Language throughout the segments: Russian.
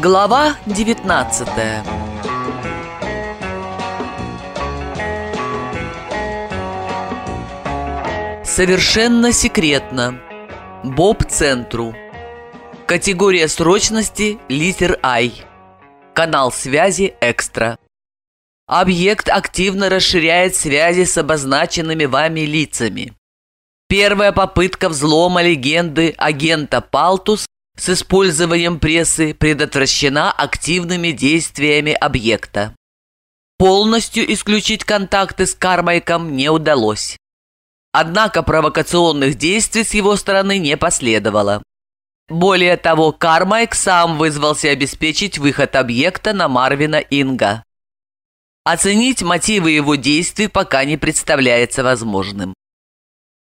Глава 19 Совершенно секретно. Боб-центру. Категория срочности литер I. Канал связи экстра. Объект активно расширяет связи с обозначенными вами лицами. Первая попытка взлома легенды агента Палтус с использованием прессы предотвращена активными действиями объекта. Полностью исключить контакты с Кармайком не удалось. Однако провокационных действий с его стороны не последовало. Более того, Кармайк сам вызвался обеспечить выход объекта на Марвина Инга. Оценить мотивы его действий пока не представляется возможным.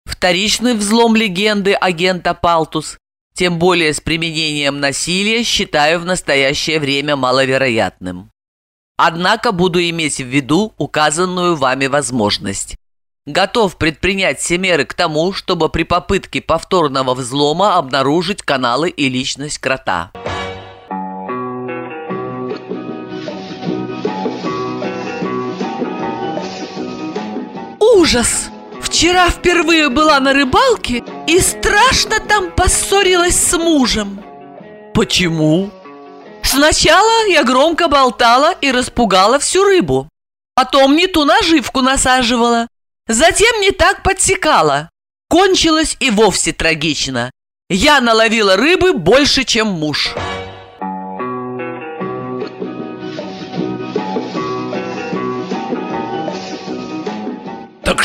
Вторичный взлом легенды агента Палтус тем более с применением насилия, считаю в настоящее время маловероятным. Однако буду иметь в виду указанную вами возможность. Готов предпринять все меры к тому, чтобы при попытке повторного взлома обнаружить каналы и личность крота. Ужас! Вчера впервые была на рыбалке и страшно там поссорилась с мужем. Почему? Сначала я громко болтала и распугала всю рыбу. Потом не ту наживку насаживала. Затем не так подсекала. Кончилось и вовсе трагично. Я наловила рыбы больше, чем муж.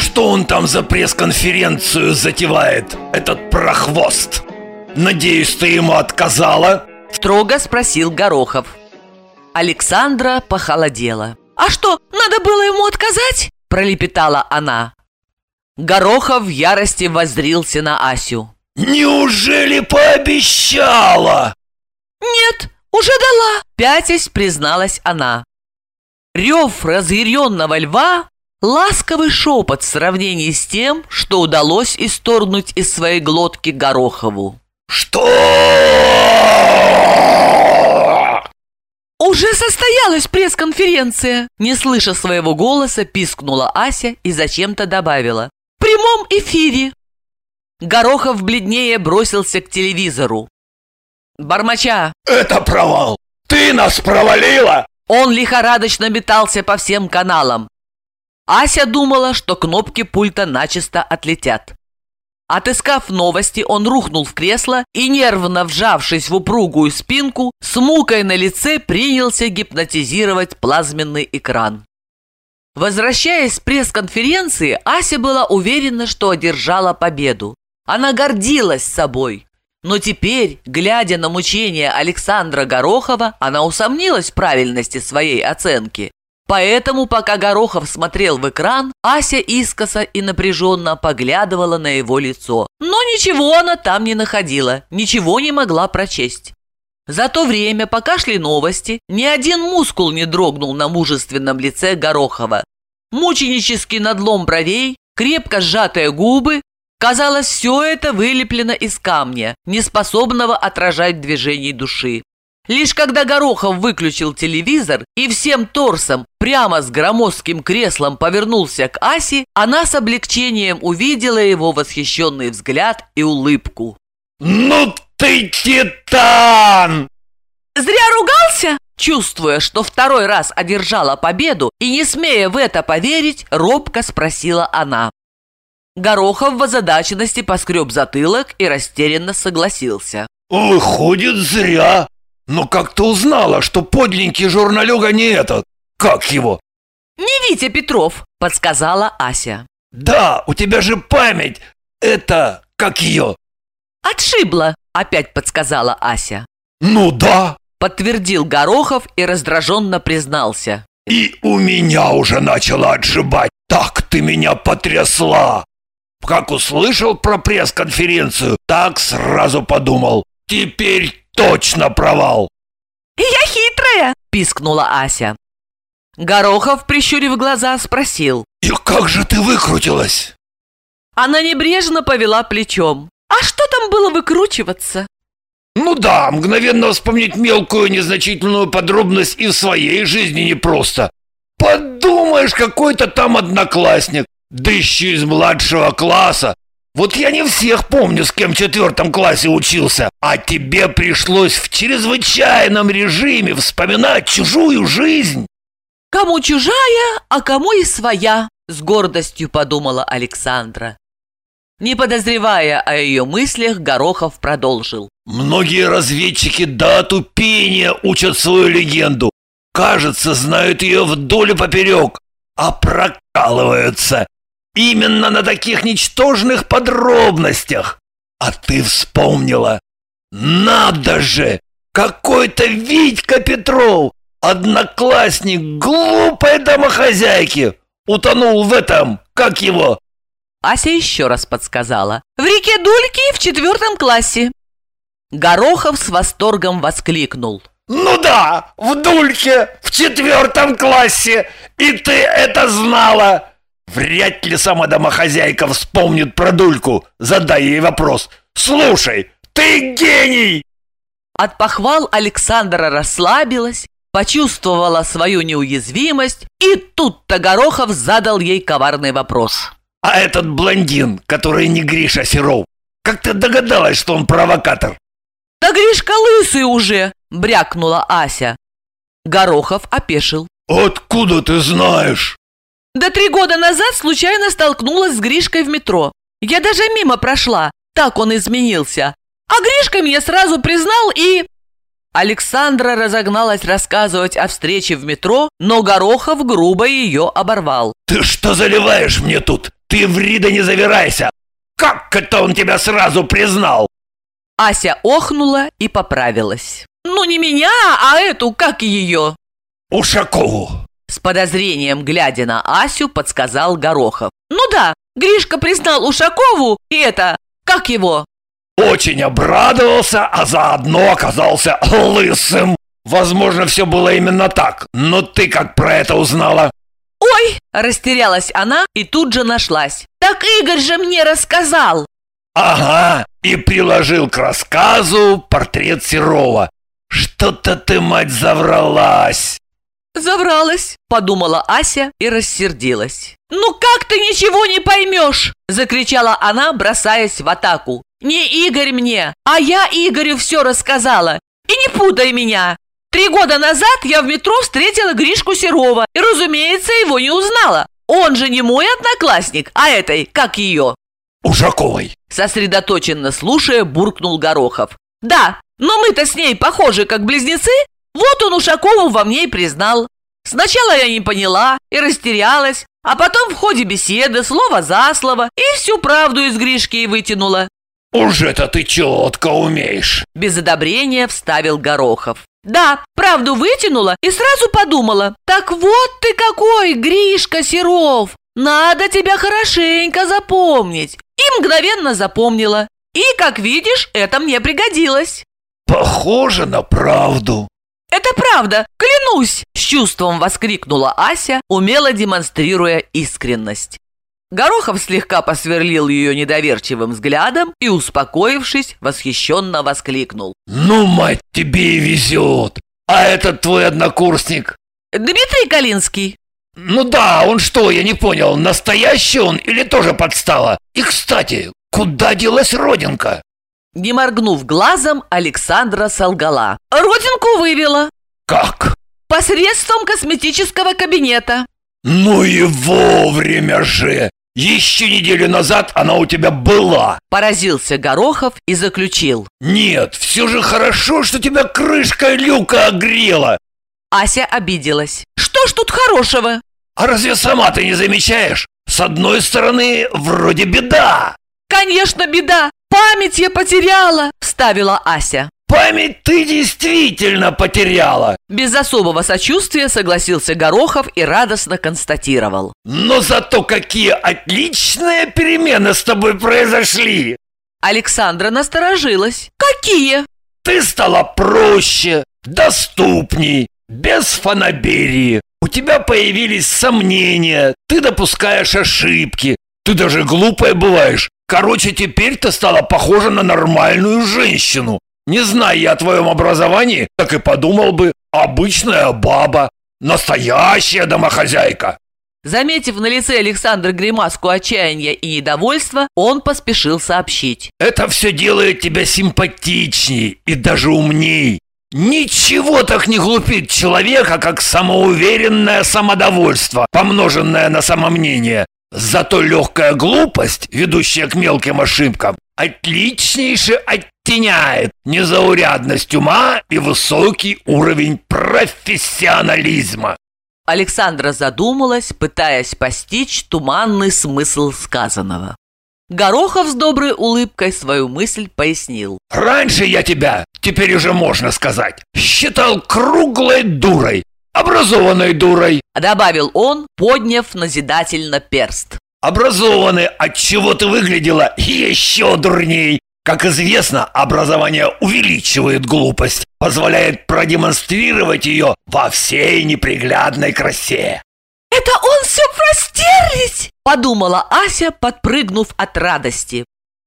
Что он там за пресс-конференцию затевает, этот прохвост? Надеюсь, ты ему отказала? Строго спросил Горохов. Александра похолодела. «А что, надо было ему отказать?» Пролепетала она. Горохов в ярости воззрился на Асю. Неужели пообещала? «Нет, уже дала!» Пятясь призналась она. Рев разъяренного льва Ласковый шепот в сравнении с тем, что удалось исторгнуть из своей глотки Горохову. Что? Уже состоялась пресс-конференция. Не слыша своего голоса, пискнула Ася и зачем-то добавила. В прямом эфире. Горохов бледнее бросился к телевизору. Бормоча. Это провал. Ты нас провалила. Он лихорадочно метался по всем каналам. Ася думала, что кнопки пульта начисто отлетят. Отыскав новости, он рухнул в кресло и, нервно вжавшись в упругую спинку, с мукой на лице принялся гипнотизировать плазменный экран. Возвращаясь с пресс-конференции, Ася была уверена, что одержала победу. Она гордилась собой. Но теперь, глядя на мучения Александра Горохова, она усомнилась в правильности своей оценки Поэтому, пока Горохов смотрел в экран, Ася искоса и напряженно поглядывала на его лицо. Но ничего она там не находила, ничего не могла прочесть. За то время, пока шли новости, ни один мускул не дрогнул на мужественном лице Горохова. Мученический надлом бровей, крепко сжатые губы, казалось, все это вылеплено из камня, неспособного отражать движений души. Лишь когда Горохов выключил телевизор и всем торсом прямо с громоздким креслом повернулся к Асе, она с облегчением увидела его восхищенный взгляд и улыбку. «Ну ты титан!» «Зря ругался?» Чувствуя, что второй раз одержала победу и не смея в это поверить, робко спросила она. Горохов в озадаченности поскреб затылок и растерянно согласился. «Выходит, зря. Но как ты узнала, что подленький журналюга не этот? Как его? Не Витя Петров, подсказала Ася. Да, у тебя же память. Это, как ее? Отшибла, опять подсказала Ася. Ну да, подтвердил Горохов и раздраженно признался. И у меня уже начала отшибать. Так ты меня потрясла. Как услышал про пресс-конференцию, так сразу подумал. Теперь точно провал!» «Я хитрая!» – пискнула Ася. Горохов, прищурив глаза, спросил. «И как же ты выкрутилась?» Она небрежно повела плечом. «А что там было выкручиваться?» Ну да, мгновенно вспомнить мелкую незначительную подробность из своей жизни непросто. Подумаешь, какой-то там одноклассник, да еще из младшего класса. Вот я не всех помню, с кем в четвертом классе учился, а тебе пришлось в чрезвычайном режиме вспоминать чужую жизнь. Кому чужая, а кому и своя, с гордостью подумала Александра. Не подозревая о ее мыслях, Горохов продолжил. Многие разведчики до отупения учат свою легенду. Кажется, знают ее вдоль и поперек, а прокалываются именно на таких ничтожных подробностях. А ты вспомнила. Надо же! Какой-то Витька Петров, одноклассник глупой домохозяйки, утонул в этом, как его, Ася еще раз подсказала. «В реке Дульки в четвертом классе». Горохов с восторгом воскликнул. «Ну да, в Дульке, в четвертом классе, и ты это знала!» Вряд ли сама домохозяйка вспомнит про Дульку. Задай ей вопрос. «Слушай, ты гений!» От похвал Александра расслабилась, почувствовала свою неуязвимость, и тут-то Горохов задал ей коварный вопрос. А этот блондин, который не Гриша Серов, как ты догадалась, что он провокатор? Да Гришка лысый уже, брякнула Ася. Горохов опешил. Откуда ты знаешь? Да три года назад случайно столкнулась с Гришкой в метро. Я даже мимо прошла, так он изменился. А Гришка меня сразу признал и... Александра разогналась рассказывать о встрече в метро, но Горохов грубо ее оборвал. «Ты что заливаешь мне тут? Ты в Рида не завирайся! Как это он тебя сразу признал?» Ася охнула и поправилась. «Ну не меня, а эту, как ее?» «Ушакову!» С подозрением, глядя на Асю, подсказал Горохов. «Ну да, Гришка признал Ушакову и это, как его?» «Очень обрадовался, а заодно оказался лысым!» Возможно, все было именно так, но ты как про это узнала? «Ой!» – растерялась она и тут же нашлась. «Так Игорь же мне рассказал!» «Ага, и приложил к рассказу портрет Серова. Что-то ты, мать, завралась!» «Завралась», – подумала Ася и рассердилась. «Ну как ты ничего не поймешь?» – закричала она, бросаясь в атаку. «Не Игорь мне, а я Игорю все рассказала. И не путай меня. Три года назад я в метро встретила Гришку Серова и, разумеется, его не узнала. Он же не мой одноклассник, а этой, как ее. Ужаковой. Сосредоточенно слушая, буркнул Горохов. Да, но мы-то с ней похожи, как близнецы. Вот он Ушакову во мне и признал. Сначала я не поняла и растерялась, а потом в ходе беседы слово за слово и всю правду из Гришки вытянула. «Уже-то ты четко умеешь!» Без одобрения вставил Горохов. Да, правду вытянула и сразу подумала, так вот ты какой, Гришка Серов, надо тебя хорошенько запомнить. И мгновенно запомнила. И, как видишь, это мне пригодилось. Похоже на правду. Это правда, клянусь, с чувством воскликнула Ася, умело демонстрируя искренность. Горохов слегка посверлил ее недоверчивым взглядом и, успокоившись, восхищенно воскликнул. «Ну, мать, тебе и везет! А этот твой однокурсник?» «Дмитрий Калинский». «Ну да, он что, я не понял, настоящий он или тоже подстава? И, кстати, куда делась родинка?» Не моргнув глазом, Александра солгала. «Родинку вывела». «Как?» «Посредством косметического кабинета». «Ну и вовремя же! Еще неделю назад она у тебя была!» Поразился Горохов и заключил. «Нет, все же хорошо, что тебя крышка люка огрела!» Ася обиделась. «Что ж тут хорошего?» «А разве сама ты не замечаешь? С одной стороны, вроде беда!» «Конечно, беда! Память я потеряла!» – вставила Ася. Память ты действительно потеряла!» Без особого сочувствия согласился Горохов и радостно констатировал. «Но зато какие отличные перемены с тобой произошли!» Александра насторожилась. «Какие?» «Ты стала проще, доступней, без фанаберии. У тебя появились сомнения, ты допускаешь ошибки, ты даже глупая бываешь. Короче, теперь ты стала похожа на нормальную женщину. Не зная я о твоем образовании, так и подумал бы, обычная баба, настоящая домохозяйка. Заметив на лице Александра гримаску отчаяния и недовольства, он поспешил сообщить. Это все делает тебя симпатичней и даже умней. Ничего так не глупит человека, как самоуверенное самодовольство, помноженное на самомнение. Зато легкая глупость, ведущая к мелким ошибкам, отличнейше оттеняет незаурядность ума и высокий уровень профессионализма. Александра задумалась, пытаясь постичь туманный смысл сказанного. Горохов с доброй улыбкой свою мысль пояснил. «Раньше я тебя, теперь уже можно сказать, считал круглой дурой, образованной дурой», добавил он, подняв назидательно перст. «Образованной, от чего ты выглядела еще дурней, как известно, образование увеличивает глупость, позволяет продемонстрировать ее во всей неприглядной красе. «Это он все простерлись!» – подумала Ася, подпрыгнув от радости.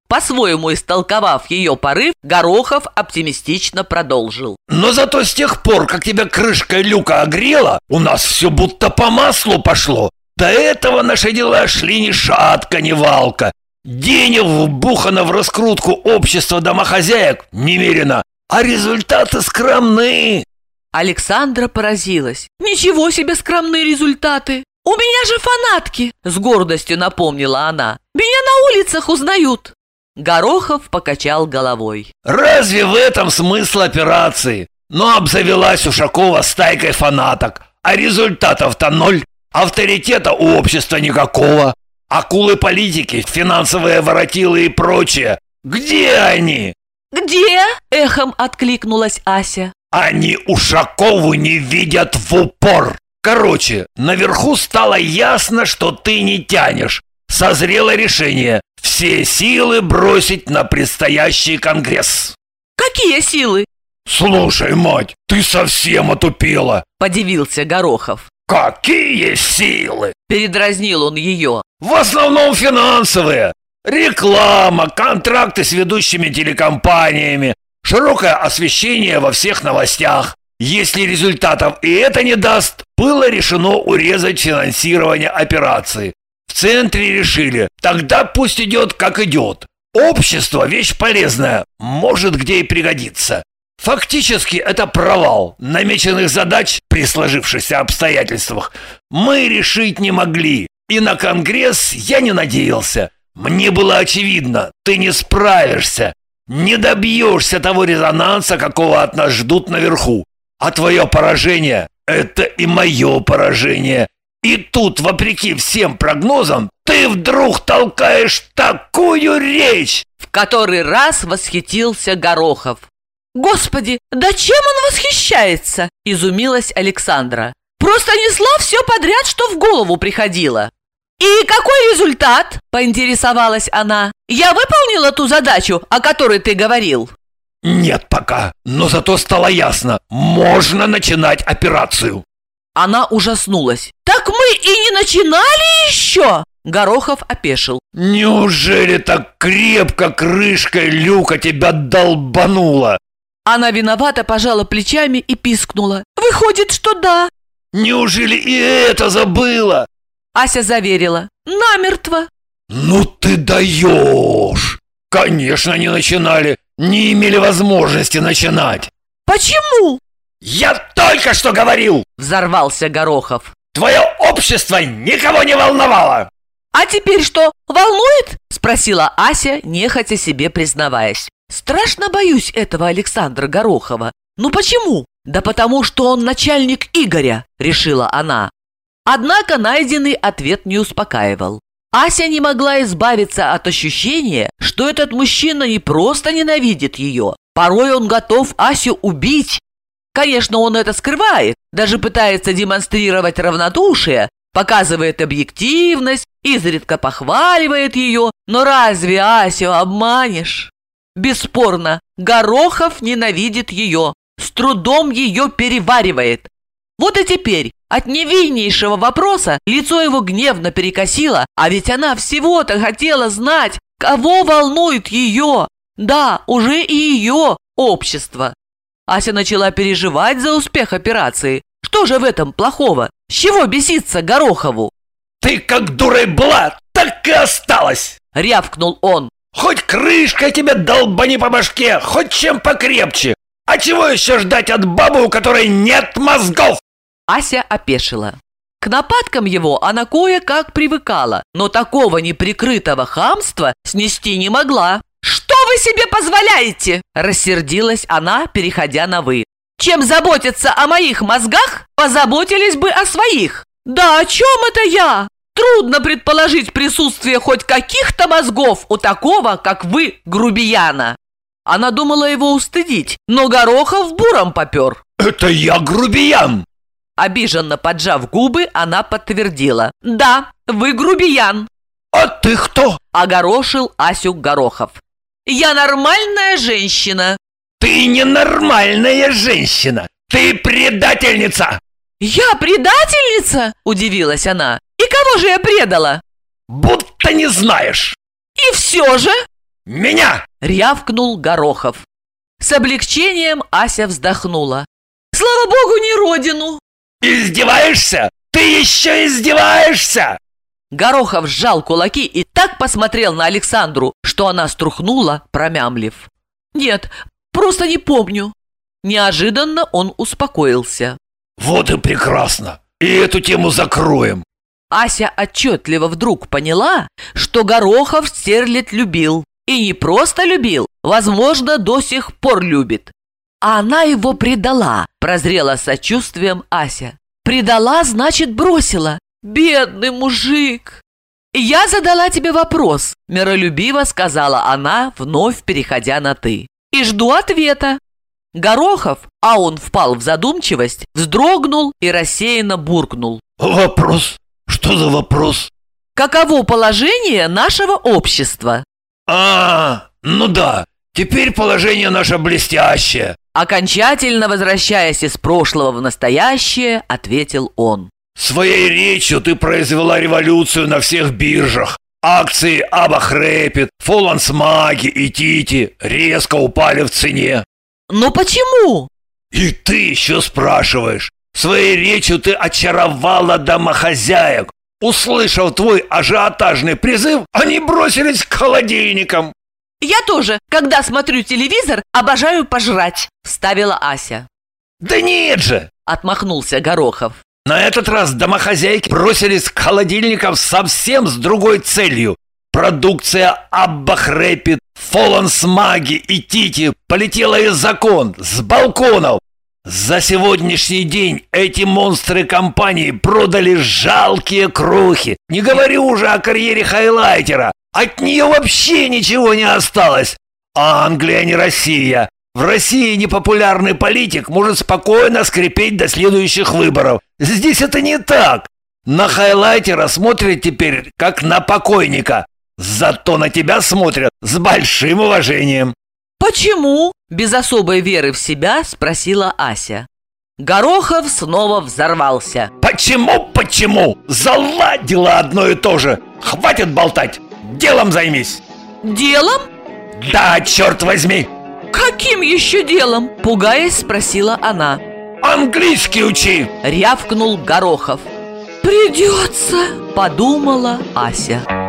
По-своему истолковав ее порыв, Горохов оптимистично продолжил. «Но зато с тех пор, как тебя крышка люка огрела, у нас все будто по маслу пошло. До этого наши дела шли ни шатка, ни валка. Денег вбухано в раскрутку общества домохозяек немерено, а результаты скромны. Александра поразилась. «Ничего себе скромные результаты! У меня же фанатки!» С гордостью напомнила она. «Меня на улицах узнают!» Горохов покачал головой. «Разве в этом смысл операции? Но обзавелась Ушакова стайкой фанаток, а результатов-то ноль, авторитета у общества никакого. Акулы политики, финансовые воротилы и прочее. Где они? Где? Эхом откликнулась Ася. Они Ушакову не видят в упор. Короче, наверху стало ясно, что ты не тянешь. Созрело решение все силы бросить на предстоящий конгресс. Какие силы? Слушай, мать, ты совсем отупела, подивился Горохов. Какие силы? Передразнил он ее. В основном финансовые. Реклама, контракты с ведущими телекомпаниями, широкое освещение во всех новостях. Если результатов и это не даст, было решено урезать финансирование операции. Центре решили, тогда пусть идет как идет. Общество – вещь полезная, может где и пригодится. Фактически это провал. Намеченных задач при сложившихся обстоятельствах мы решить не могли. И на Конгресс я не надеялся. Мне было очевидно, ты не справишься. Не добьешься того резонанса, какого от нас ждут наверху. А твое поражение – это и мое поражение. И тут, вопреки всем прогнозам, ты вдруг толкаешь такую речь!» В который раз восхитился Горохов. «Господи, да чем он восхищается?» – изумилась Александра. «Просто несла все подряд, что в голову приходило». «И какой результат?» – поинтересовалась она. «Я выполнила ту задачу, о которой ты говорил?» «Нет пока, но зато стало ясно. Можно начинать операцию». Она ужаснулась. «Так мы и не начинали еще?» Горохов опешил. «Неужели так крепко крышкой люка тебя долбанула?» Она виновато пожала плечами и пискнула. «Выходит, что да!» «Неужели и это забыла?» Ася заверила. «Намертво!» «Ну ты даешь!» «Конечно, не начинали! Не имели возможности начинать!» «Почему?» «Я только что говорил!» Взорвался Горохов. «Твое общество никого не волновало!» «А теперь что, волнует?» Спросила Ася, нехотя себе признаваясь. Страшно боюсь этого Александра Горохова. Ну почему? Да потому что он начальник Игоря, решила она. Однако найденный ответ не успокаивал. Ася не могла избавиться от ощущения, что этот мужчина не просто ненавидит ее, порой он готов Асю убить. Конечно, он это скрывает, даже пытается демонстрировать равнодушие, показывает объективность, изредка похваливает ее, но разве Асю обманешь? Бесспорно, Горохов ненавидит ее, с трудом ее переваривает. Вот и теперь от невиннейшего вопроса лицо его гневно перекосило, а ведь она всего-то хотела знать, кого волнует ее. Да, уже и ее общество. Ася начала переживать за успех операции. Что же в этом плохого? С чего беситься Горохову? Ты как дурой была, так и осталась! Рявкнул он. Хоть крышкой тебе долбани по башке, хоть чем покрепче. А чего еще ждать от бабы, у которой нет мозгов? Ася опешила. К нападкам его она кое-как привыкала, но такого неприкрытого хамства снести не могла. «Что вы себе позволяете?» – рассердилась она, переходя на «вы». «Чем заботиться о моих мозгах, позаботились бы о своих». «Да о чем это я? Трудно предположить присутствие хоть каких-то мозгов у такого, как вы, грубияна». Она думала его устыдить, но Горохов буром попер. Это я грубиян! Обиженно поджав губы, она подтвердила. «Да, вы грубиян!» «А ты кто?» – огорошил Асю Горохов. «Я нормальная женщина!» «Ты ненормальная женщина! Ты предательница!» «Я предательница?» – удивилась она. «И кого же я предала?» «Будто не знаешь!» «И все же?» «Меня!» – рявкнул Горохов. С облегчением Ася вздохнула. «Слава богу, не родину!» «Издеваешься? Ты еще издеваешься?» Горохов сжал кулаки и так посмотрел на Александру, что она струхнула, промямлив. «Нет, просто не помню». Неожиданно он успокоился. «Вот и прекрасно! И эту тему закроем!» Ася отчетливо вдруг поняла, что Горохов Стерлит любил. И не просто любил, возможно, до сих пор любит. А она его предала, прозрела сочувствием Ася. Предала, значит, бросила. Бедный мужик. Я задала тебе вопрос, миролюбиво сказала она, вновь переходя на «ты». И жду ответа. Горохов, а он впал в задумчивость, вздрогнул и рассеянно буркнул. «Вопрос? Что за вопрос?» «Каково положение нашего общества?» «А, ну да, теперь положение наше блестящее!» Окончательно возвращаясь из прошлого в настоящее, ответил он. «Своей речью ты произвела революцию на всех биржах. Акции Абах Рэпид, Фолланс Маги и Тити резко упали в цене. Но почему? И ты еще спрашиваешь. Своей речью ты очаровала домохозяек. Услышав твой ажиотажный призыв, они бросились к холодильникам. «Я тоже, когда смотрю телевизор, обожаю пожрать», – вставила Ася. «Да нет же!» – отмахнулся Горохов. На этот раз домохозяйки бросились к холодильникам совсем с другой целью. Продукция Аббах Рэпид, Фолланс Маги и Тити полетела из закон, с балконов. За сегодняшний день эти монстры компании продали жалкие крохи. Не говорю уже о карьере хайлайтера. От нее вообще ничего не осталось. Англия не Россия. В России непопулярный политик может спокойно скрипеть до следующих выборов. Здесь это не так. На хайлайтера смотрят теперь как на покойника. Зато на тебя смотрят с большим уважением. «Почему?» – без особой веры в себя спросила Ася. Горохов снова взорвался. «Почему, почему? Заладила одно и то же! Хватит болтать! Делом займись!» «Делом?» «Да, черт возьми!» «Каким еще делом?» – пугаясь, спросила она. «Английский учи!» – рявкнул Горохов. «Придется!» – подумала Ася.